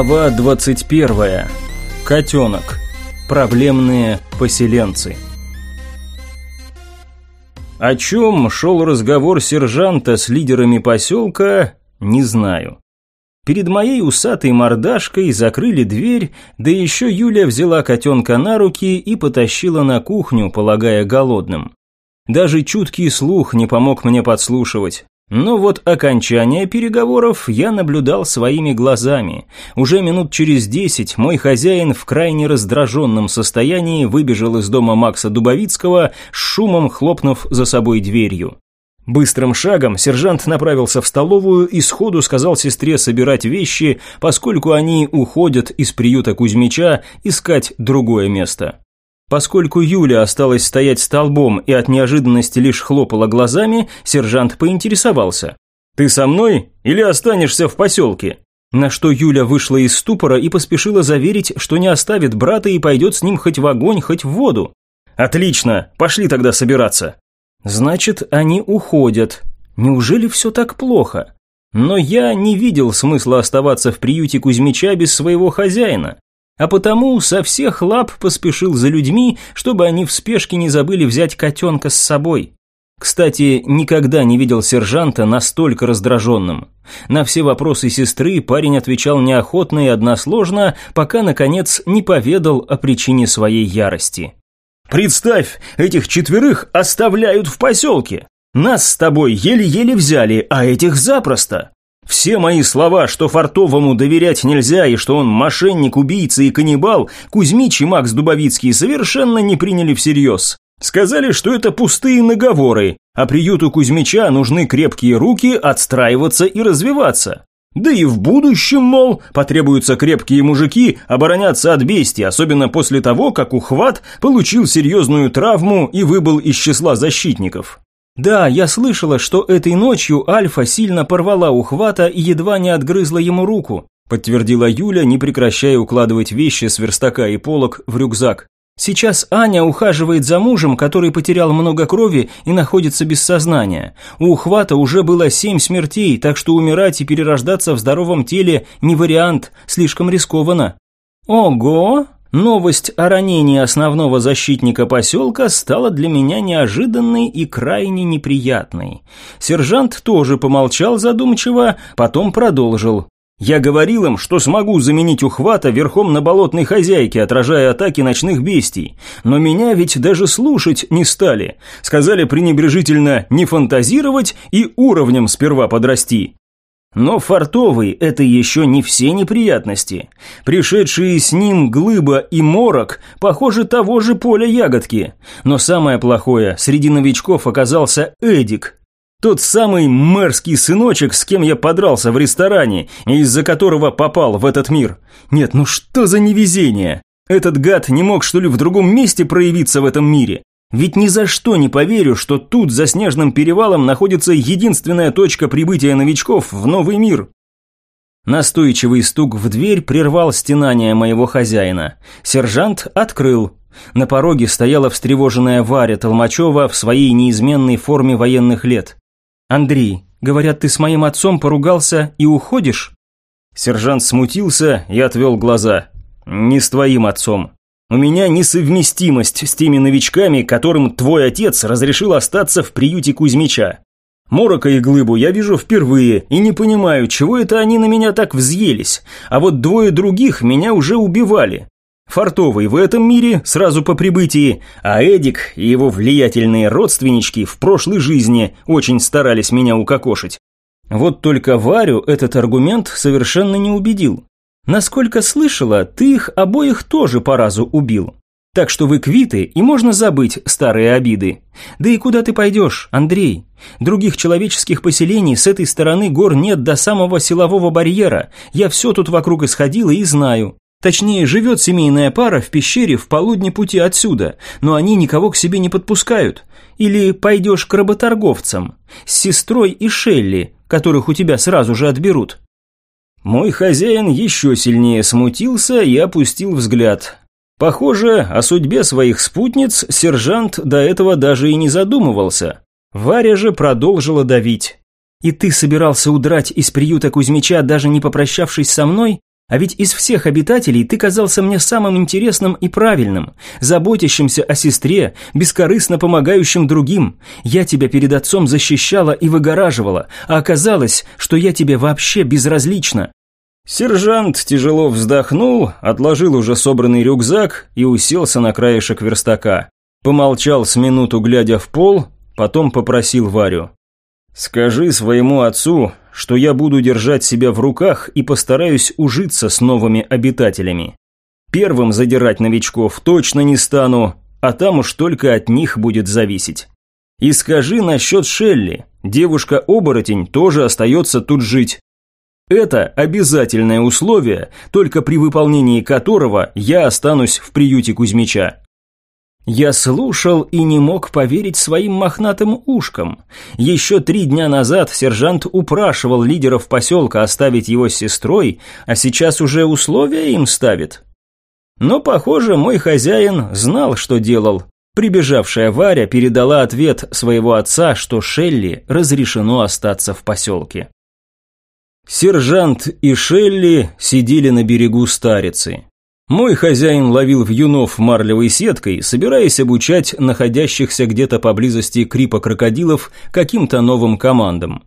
Глава 21. Котенок. Проблемные поселенцы. О чем шел разговор сержанта с лидерами поселка, не знаю. Перед моей усатой мордашкой закрыли дверь, да еще Юля взяла котенка на руки и потащила на кухню, полагая голодным. Даже чуткий слух не помог мне подслушивать. Но вот окончание переговоров я наблюдал своими глазами. Уже минут через десять мой хозяин в крайне раздраженном состоянии выбежал из дома Макса Дубовицкого, шумом хлопнув за собой дверью. Быстрым шагом сержант направился в столовую и сходу сказал сестре собирать вещи, поскольку они уходят из приюта Кузьмича искать другое место. Поскольку Юля осталась стоять столбом и от неожиданности лишь хлопала глазами, сержант поинтересовался. «Ты со мной или останешься в поселке?» На что Юля вышла из ступора и поспешила заверить, что не оставит брата и пойдет с ним хоть в огонь, хоть в воду. «Отлично, пошли тогда собираться». «Значит, они уходят. Неужели все так плохо?» Но я не видел смысла оставаться в приюте Кузьмича без своего хозяина а потому со всех лап поспешил за людьми, чтобы они в спешке не забыли взять котенка с собой. Кстати, никогда не видел сержанта настолько раздраженным. На все вопросы сестры парень отвечал неохотно и односложно, пока, наконец, не поведал о причине своей ярости. «Представь, этих четверых оставляют в поселке. Нас с тобой еле-еле взяли, а этих запросто. Все мои слова, что Фартовому доверять нельзя и что он мошенник, убийца и каннибал, Кузьмич и Макс Дубовицкий совершенно не приняли всерьез. Сказали, что это пустые наговоры, а приюту Кузьмича нужны крепкие руки отстраиваться и развиваться. Да и в будущем, мол, потребуются крепкие мужики обороняться от бестий, особенно после того, как Ухват получил серьезную травму и выбыл из числа защитников. Да, я слышала, что этой ночью Альфа сильно порвала ухвата и едва не отгрызла ему руку, подтвердила Юля, не прекращая укладывать вещи с верстака и полок в рюкзак. Сейчас Аня ухаживает за мужем, который потерял много крови и находится без сознания. У ухвата уже было семь смертей, так что умирать и перерождаться в здоровом теле не вариант, слишком рискованно. Ого, Новость о ранении основного защитника поселка стала для меня неожиданной и крайне неприятной. Сержант тоже помолчал задумчиво, потом продолжил. «Я говорил им, что смогу заменить ухвата верхом на болотной хозяйке, отражая атаки ночных бестий. Но меня ведь даже слушать не стали. Сказали пренебрежительно не фантазировать и уровнем сперва подрасти. Но фартовый – это еще не все неприятности. Пришедшие с ним глыба и морок, похоже, того же поля ягодки. Но самое плохое, среди новичков оказался Эдик. Тот самый мэрский сыночек, с кем я подрался в ресторане, из-за которого попал в этот мир. Нет, ну что за невезение? Этот гад не мог, что ли, в другом месте проявиться в этом мире? Ведь ни за что не поверю, что тут, за снежным перевалом, находится единственная точка прибытия новичков в новый мир. Настойчивый стук в дверь прервал стенание моего хозяина. Сержант открыл. На пороге стояла встревоженная Варя Толмачева в своей неизменной форме военных лет. «Андрей, говорят, ты с моим отцом поругался и уходишь?» Сержант смутился и отвел глаза. «Не с твоим отцом. У меня несовместимость с теми новичками, которым твой отец разрешил остаться в приюте Кузьмича. Морока и Глыбу я вижу впервые и не понимаю, чего это они на меня так взъелись, а вот двое других меня уже убивали. Фартовый в этом мире сразу по прибытии, а Эдик и его влиятельные родственнички в прошлой жизни очень старались меня укокошить. Вот только Варю этот аргумент совершенно не убедил. Насколько слышала, ты их обоих тоже по разу убил. Так что вы квиты, и можно забыть старые обиды. Да и куда ты пойдешь, Андрей? Других человеческих поселений с этой стороны гор нет до самого силового барьера. Я все тут вокруг исходила и знаю. Точнее, живет семейная пара в пещере в полудне пути отсюда, но они никого к себе не подпускают. Или пойдешь к работорговцам, с сестрой и Шелли, которых у тебя сразу же отберут. Мой хозяин еще сильнее смутился и опустил взгляд. Похоже, о судьбе своих спутниц сержант до этого даже и не задумывался. Варя же продолжила давить. «И ты собирался удрать из приюта Кузьмича, даже не попрощавшись со мной? А ведь из всех обитателей ты казался мне самым интересным и правильным, заботящимся о сестре, бескорыстно помогающим другим. Я тебя перед отцом защищала и выгораживала, а оказалось, что я тебе вообще безразлична». Сержант тяжело вздохнул, отложил уже собранный рюкзак и уселся на краешек верстака. Помолчал с минуту, глядя в пол, потом попросил Варю. «Скажи своему отцу, что я буду держать себя в руках и постараюсь ужиться с новыми обитателями. Первым задирать новичков точно не стану, а там уж только от них будет зависеть. И скажи насчет Шелли, девушка-оборотень тоже остается тут жить. Это обязательное условие, только при выполнении которого я останусь в приюте Кузьмича. Я слушал и не мог поверить своим мохнатым ушкам. Еще три дня назад сержант упрашивал лидеров поселка оставить его с сестрой, а сейчас уже условия им ставит. Но, похоже, мой хозяин знал, что делал. Прибежавшая Варя передала ответ своего отца, что Шелли разрешено остаться в поселке. Сержант и Шелли сидели на берегу Старицы. Мой хозяин ловил вьюнов марлевой сеткой, собираясь обучать находящихся где-то поблизости крипа-крокодилов каким-то новым командам.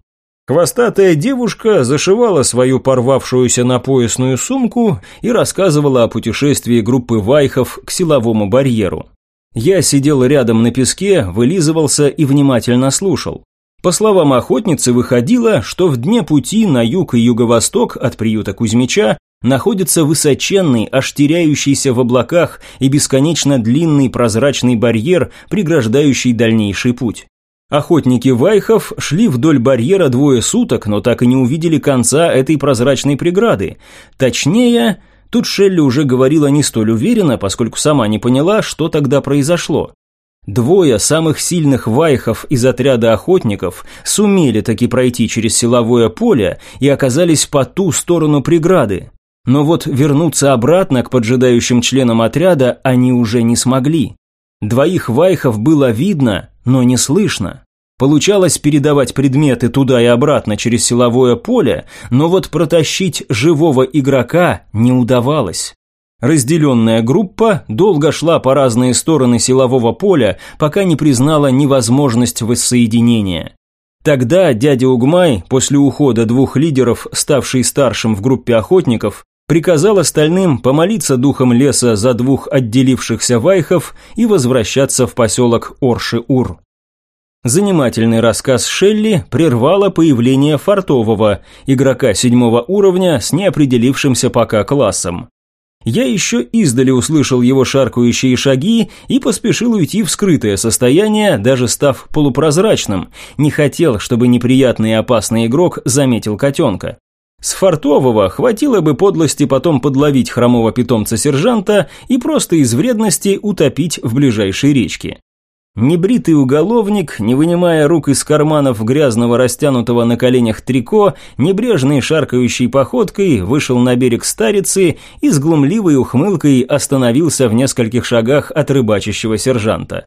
Хвостатая девушка зашивала свою порвавшуюся на поясную сумку и рассказывала о путешествии группы вайхов к силовому барьеру. Я сидел рядом на песке, вылизывался и внимательно слушал. По словам охотницы, выходило, что в дне пути на юг и юго-восток от приюта Кузьмича находится высоченный, аж теряющийся в облаках и бесконечно длинный прозрачный барьер, преграждающий дальнейший путь. Охотники Вайхов шли вдоль барьера двое суток, но так и не увидели конца этой прозрачной преграды. Точнее, тут Шелли уже говорила не столь уверенно, поскольку сама не поняла, что тогда произошло. Двое самых сильных вайхов из отряда охотников сумели таки пройти через силовое поле и оказались по ту сторону преграды. Но вот вернуться обратно к поджидающим членам отряда они уже не смогли. Двоих вайхов было видно, но не слышно. Получалось передавать предметы туда и обратно через силовое поле, но вот протащить живого игрока не удавалось. Разделенная группа долго шла по разные стороны силового поля, пока не признала невозможность воссоединения. Тогда дядя Угмай, после ухода двух лидеров, ставший старшим в группе охотников, приказал остальным помолиться духом леса за двух отделившихся вайхов и возвращаться в поселок Орши-Ур. Занимательный рассказ Шелли прервало появление Фартового, игрока седьмого уровня с неопределившимся пока классом. Я еще издали услышал его шаркающие шаги и поспешил уйти в скрытое состояние, даже став полупрозрачным, не хотел, чтобы неприятный и опасный игрок заметил котенка. С фартового хватило бы подлости потом подловить хромого питомца-сержанта и просто из вредности утопить в ближайшей речке. Небритый уголовник, не вынимая рук из карманов грязного растянутого на коленях трико, небрежной шаркающей походкой вышел на берег старицы и с глумливой ухмылкой остановился в нескольких шагах от рыбачащего сержанта.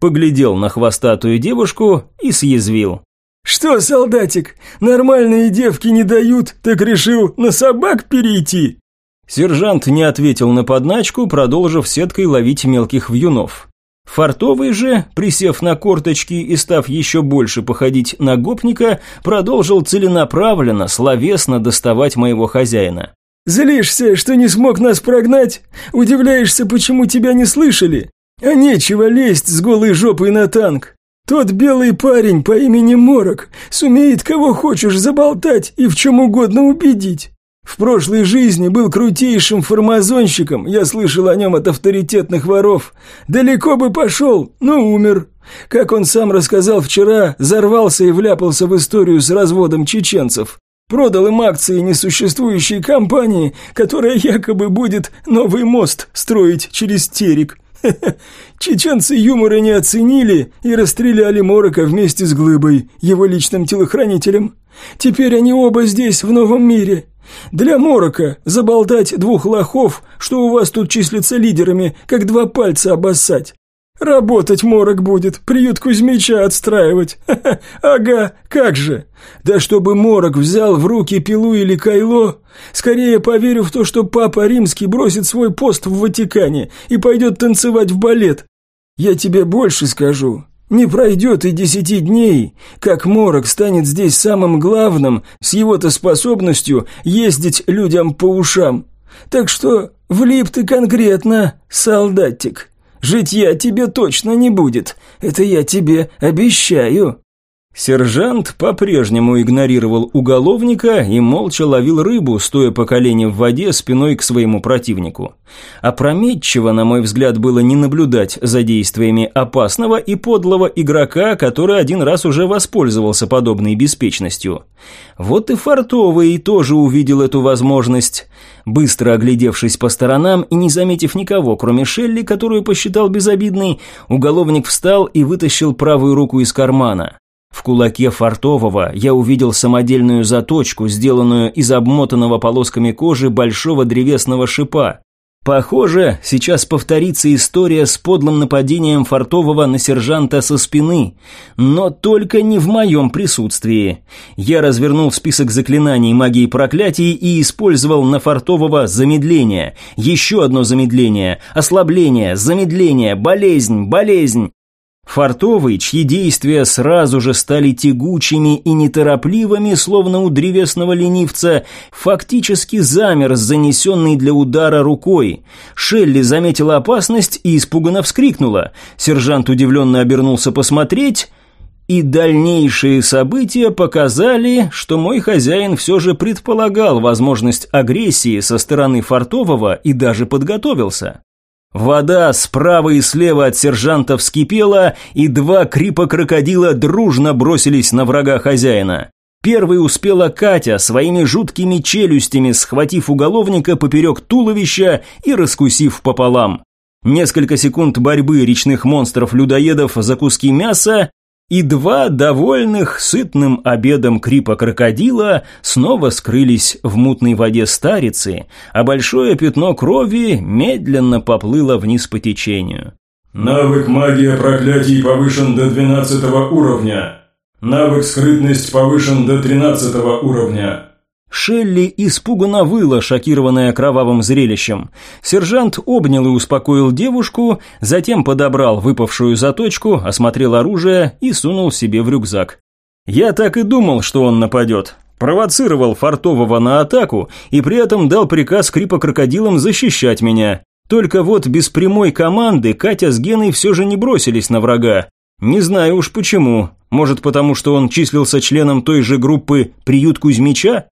Поглядел на хвостатую девушку и съязвил. «Что, солдатик, нормальные девки не дают, так решил на собак перейти?» Сержант не ответил на подначку, продолжив сеткой ловить мелких вьюнов. Фартовый же, присев на корточки и став еще больше походить на гопника, продолжил целенаправленно, словесно доставать моего хозяина. «Злишься, что не смог нас прогнать? Удивляешься, почему тебя не слышали? А нечего лезть с голой жопой на танк. Тот белый парень по имени Морок сумеет кого хочешь заболтать и в чем угодно убедить. В прошлой жизни был крутейшим формазонщиком, я слышал о нем от авторитетных воров. Далеко бы пошел, но умер. Как он сам рассказал вчера, взорвался и вляпался в историю с разводом чеченцев. Продал им акции несуществующей компании, которая якобы будет новый мост строить через Терек. Чеченцы юмора не оценили и расстреляли Морока вместе с Глыбой, его личным телохранителем. Теперь они оба здесь, в новом мире. Для Морока заболтать двух лохов, что у вас тут числятся лидерами, как два пальца обоссать. Работать морок будет, приют Кузьмича отстраивать. Ха -ха, ага, как же. Да чтобы морок взял в руки пилу или кайло, скорее поверю в то, что папа римский бросит свой пост в Ватикане и пойдет танцевать в балет. Я тебе больше скажу. Не пройдет и десяти дней, как Морок станет здесь самым главным, с его-то способностью ездить людям по ушам. Так что влип ты конкретно, солдатик». Житья тебе точно не будет, это я тебе обещаю». Сержант по-прежнему игнорировал уголовника и молча ловил рыбу, стоя по колени в воде спиной к своему противнику. Опрометчиво, на мой взгляд, было не наблюдать за действиями опасного и подлого игрока, который один раз уже воспользовался подобной беспечностью. Вот и Фартовый тоже увидел эту возможность. Быстро оглядевшись по сторонам и не заметив никого, кроме Шелли, которую посчитал безобидной, уголовник встал и вытащил правую руку из кармана. В кулаке Фартового я увидел самодельную заточку, сделанную из обмотанного полосками кожи большого древесного шипа. Похоже, сейчас повторится история с подлым нападением Фартового на сержанта со спины, но только не в моем присутствии. Я развернул список заклинаний магии проклятий и использовал на Фартового замедление, еще одно замедление, ослабление, замедление, болезнь, болезнь. Фартовый, чьи действия сразу же стали тягучими и неторопливыми, словно у древесного ленивца, фактически замер с занесенной для удара рукой. Шелли заметила опасность и испуганно вскрикнула. Сержант удивленно обернулся посмотреть, и дальнейшие события показали, что мой хозяин все же предполагал возможность агрессии со стороны Фартового и даже подготовился. Вода справа и слева от сержанта вскипела, и два крипа-крокодила дружно бросились на врага хозяина. Первой успела Катя, своими жуткими челюстями схватив уголовника поперек туловища и раскусив пополам. Несколько секунд борьбы речных монстров-людоедов за куски мяса, и два довольных сытным обедом крипа-крокодила снова скрылись в мутной воде старицы, а большое пятно крови медленно поплыло вниз по течению. Навык магия проклятий повышен до 12 уровня. Навык скрытность повышен до 13 уровня. Шелли испуганно выла, шокированная кровавым зрелищем. Сержант обнял и успокоил девушку, затем подобрал выпавшую заточку, осмотрел оружие и сунул себе в рюкзак. Я так и думал, что он нападет. Провоцировал Фартового на атаку и при этом дал приказ крипокрокодилам защищать меня. Только вот без прямой команды Катя с Геной все же не бросились на врага. Не знаю уж почему. Может, потому что он числился членом той же группы «Приют Кузьмича»?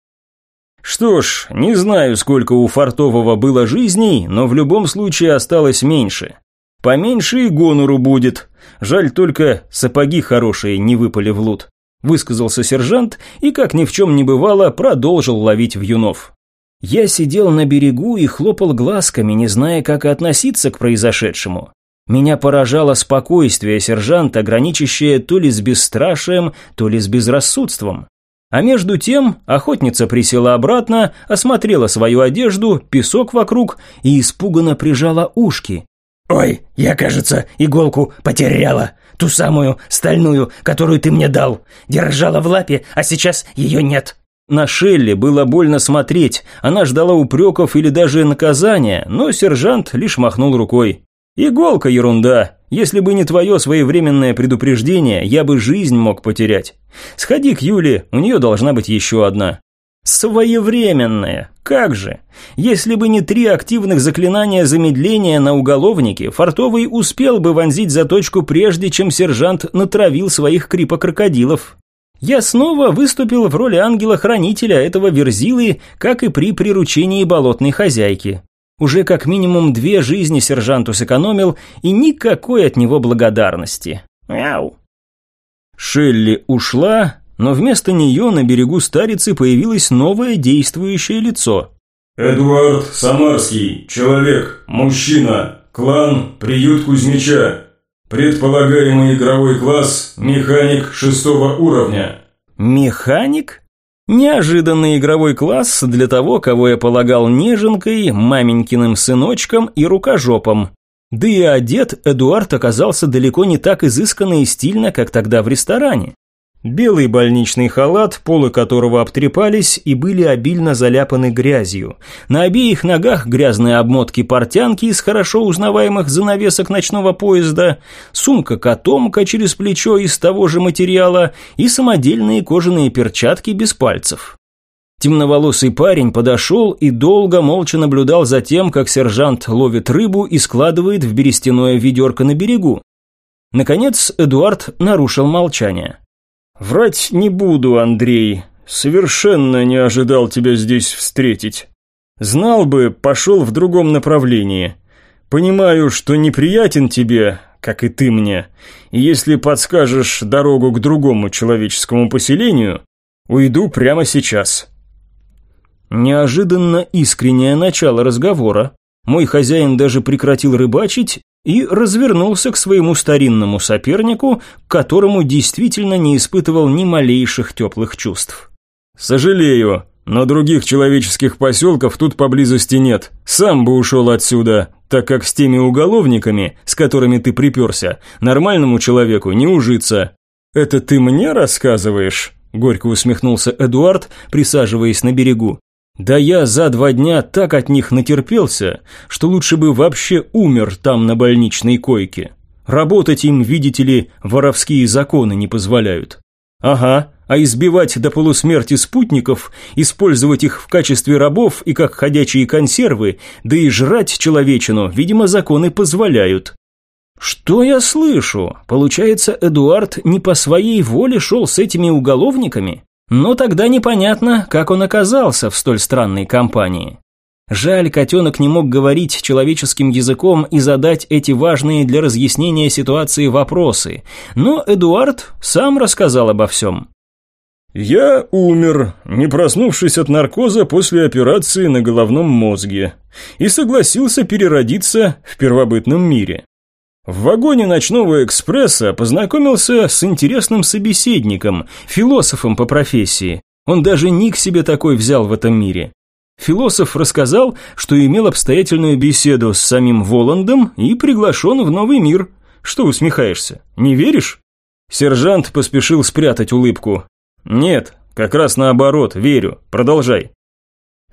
Что ж, не знаю, сколько у Фартового было жизней, но в любом случае осталось меньше. Поменьше и гонору будет. Жаль только, сапоги хорошие не выпали в лут. Высказался сержант и, как ни в чем не бывало, продолжил ловить вьюнов. Я сидел на берегу и хлопал глазками, не зная, как относиться к произошедшему. Меня поражало спокойствие сержанта, граничащее то ли с бесстрашием, то ли с безрассудством. А между тем охотница присела обратно, осмотрела свою одежду, песок вокруг и испуганно прижала ушки. «Ой, я, кажется, иголку потеряла. Ту самую стальную, которую ты мне дал. Держала в лапе, а сейчас ее нет». На Шелли было больно смотреть, она ждала упреков или даже наказания, но сержант лишь махнул рукой. «Иголка ерунда. Если бы не твое своевременное предупреждение, я бы жизнь мог потерять. Сходи к Юле, у нее должна быть еще одна». Своевременная. Как же? Если бы не три активных заклинания замедления на уголовнике, Фартовый успел бы вонзить заточку прежде, чем сержант натравил своих крипокрокодилов. Я снова выступил в роли ангела-хранителя этого верзилы, как и при приручении болотной хозяйки. Уже как минимум две жизни сержанту сэкономил и никакой от него благодарности. Мяу. Шелли ушла, но вместо нее на берегу старицы появилось новое действующее лицо. «Эдуард Самарский, человек, мужчина, клан Приют Кузьмича, предполагаемый игровой класс механик шестого уровня». «Механик?» Неожиданный игровой класс для того, кого я полагал неженкой, маменькиным сыночком и рукожопом. Да и одет Эдуард оказался далеко не так изысканно и стильно, как тогда в ресторане. Белый больничный халат, полы которого обтрепались и были обильно заляпаны грязью. На обеих ногах грязные обмотки портянки из хорошо узнаваемых занавесок ночного поезда, сумка-котомка через плечо из того же материала и самодельные кожаные перчатки без пальцев. Темноволосый парень подошел и долго молча наблюдал за тем, как сержант ловит рыбу и складывает в берестяное ведерко на берегу. Наконец Эдуард нарушил молчание. «Врать не буду, Андрей. Совершенно не ожидал тебя здесь встретить. Знал бы, пошел в другом направлении. Понимаю, что неприятен тебе, как и ты мне. И если подскажешь дорогу к другому человеческому поселению, уйду прямо сейчас». Неожиданно искреннее начало разговора. Мой хозяин даже прекратил рыбачить и развернулся к своему старинному сопернику, к которому действительно не испытывал ни малейших теплых чувств. «Сожалею, но других человеческих поселков тут поблизости нет. Сам бы ушел отсюда, так как с теми уголовниками, с которыми ты приперся, нормальному человеку не ужиться». «Это ты мне рассказываешь?» – горько усмехнулся Эдуард, присаживаясь на берегу. Да я за два дня так от них натерпелся, что лучше бы вообще умер там на больничной койке. Работать им, видите ли, воровские законы не позволяют. Ага, а избивать до полусмерти спутников, использовать их в качестве рабов и как ходячие консервы, да и жрать человечину, видимо, законы позволяют. Что я слышу? Получается, Эдуард не по своей воле шел с этими уголовниками? Но тогда непонятно, как он оказался в столь странной компании. Жаль, котенок не мог говорить человеческим языком и задать эти важные для разъяснения ситуации вопросы, но Эдуард сам рассказал обо всем. «Я умер, не проснувшись от наркоза после операции на головном мозге, и согласился переродиться в первобытном мире. В вагоне ночного экспресса познакомился с интересным собеседником, философом по профессии. Он даже ник себе такой взял в этом мире. Философ рассказал, что имел обстоятельную беседу с самим Воландом и приглашен в новый мир. Что усмехаешься? Не веришь? Сержант поспешил спрятать улыбку. Нет, как раз наоборот, верю. Продолжай.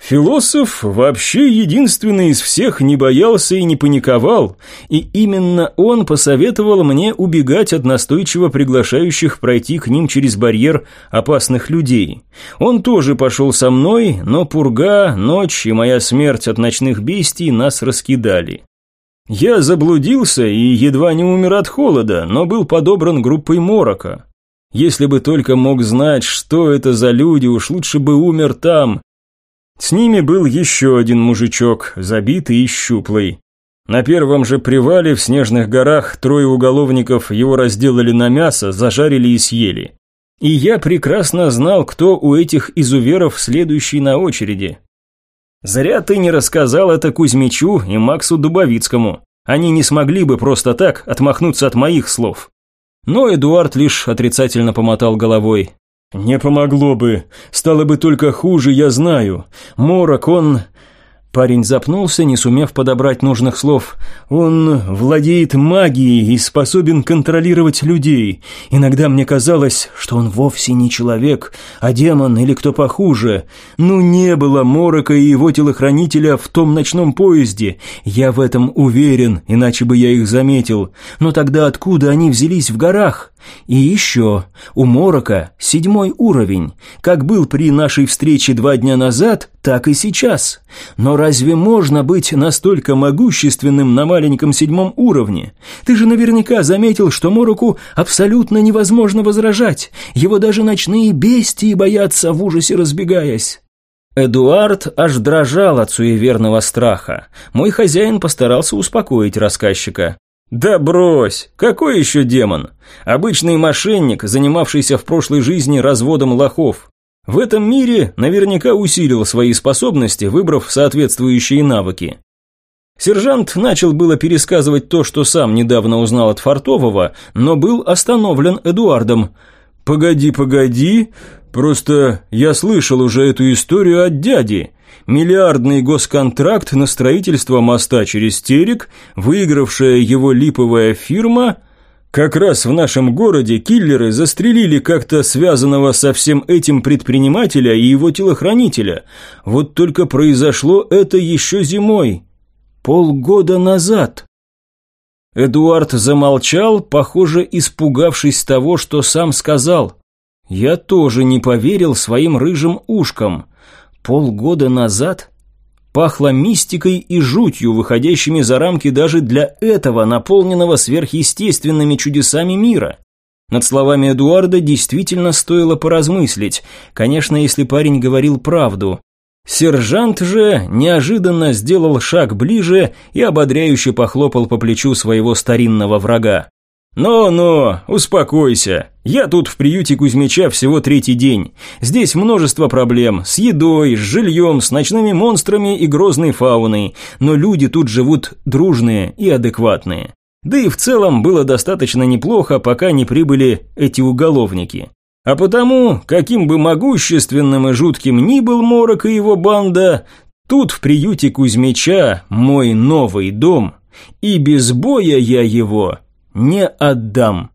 Философ вообще единственный из всех не боялся и не паниковал, и именно он посоветовал мне убегать от настойчиво приглашающих пройти к ним через барьер опасных людей. Он тоже пошел со мной, но пурга, ночь и моя смерть от ночных бестий нас раскидали. Я заблудился и едва не умер от холода, но был подобран группой морока. Если бы только мог знать, что это за люди, уж лучше бы умер там, с ними был еще один мужичок, забитый и щуплый. На первом же привале в снежных горах трое уголовников его разделали на мясо, зажарили и съели. И я прекрасно знал, кто у этих изуверов следующий на очереди. Зря ты не рассказал это Кузьмичу и Максу Дубовицкому. Они не смогли бы просто так отмахнуться от моих слов. Но Эдуард лишь отрицательно помотал головой. «Не помогло бы. Стало бы только хуже, я знаю. Морок, он...» Парень запнулся, не сумев подобрать нужных слов. «Он владеет магией и способен контролировать людей. Иногда мне казалось, что он вовсе не человек, а демон или кто похуже. Ну, не было Морока и его телохранителя в том ночном поезде. Я в этом уверен, иначе бы я их заметил. Но тогда откуда они взялись в горах?» И еще, у Морока седьмой уровень. Как был при нашей встрече два дня назад, так и сейчас. Но разве можно быть настолько могущественным на маленьком седьмом уровне? Ты же наверняка заметил, что Мороку абсолютно невозможно возражать. Его даже ночные бестии боятся в ужасе разбегаясь. Эдуард аж дрожал от суеверного страха. Мой хозяин постарался успокоить рассказчика. «Да брось! Какой еще демон? Обычный мошенник, занимавшийся в прошлой жизни разводом лохов. В этом мире наверняка усилил свои способности, выбрав соответствующие навыки. Сержант начал было пересказывать то, что сам недавно узнал от Фартового, но был остановлен Эдуардом. «Погоди, погоди, просто я слышал уже эту историю от дяди. Миллиардный госконтракт на строительство моста через Терек, выигравшая его липовая фирма – как раз в нашем городе киллеры застрелили как-то связанного со всем этим предпринимателя и его телохранителя. Вот только произошло это еще зимой. Полгода назад. Эдуард замолчал, похоже, испугавшись того, что сам сказал. Я тоже не поверил своим рыжим ушкам. Полгода назад пахло мистикой и жутью, выходящими за рамки даже для этого, наполненного сверхъестественными чудесами мира. Над словами Эдуарда действительно стоило поразмыслить, конечно, если парень говорил правду. Сержант же неожиданно сделал шаг ближе и ободряюще похлопал по плечу своего старинного врага. «Но-но, успокойся. Я тут в приюте Кузьмича всего третий день. Здесь множество проблем с едой, с жильем, с ночными монстрами и грозной фауной, но люди тут живут дружные и адекватные. Да и в целом было достаточно неплохо, пока не прибыли эти уголовники. А потому, каким бы могущественным и жутким ни был Морок и его банда, тут в приюте Кузьмича мой новый дом, и без боя я его не отдам.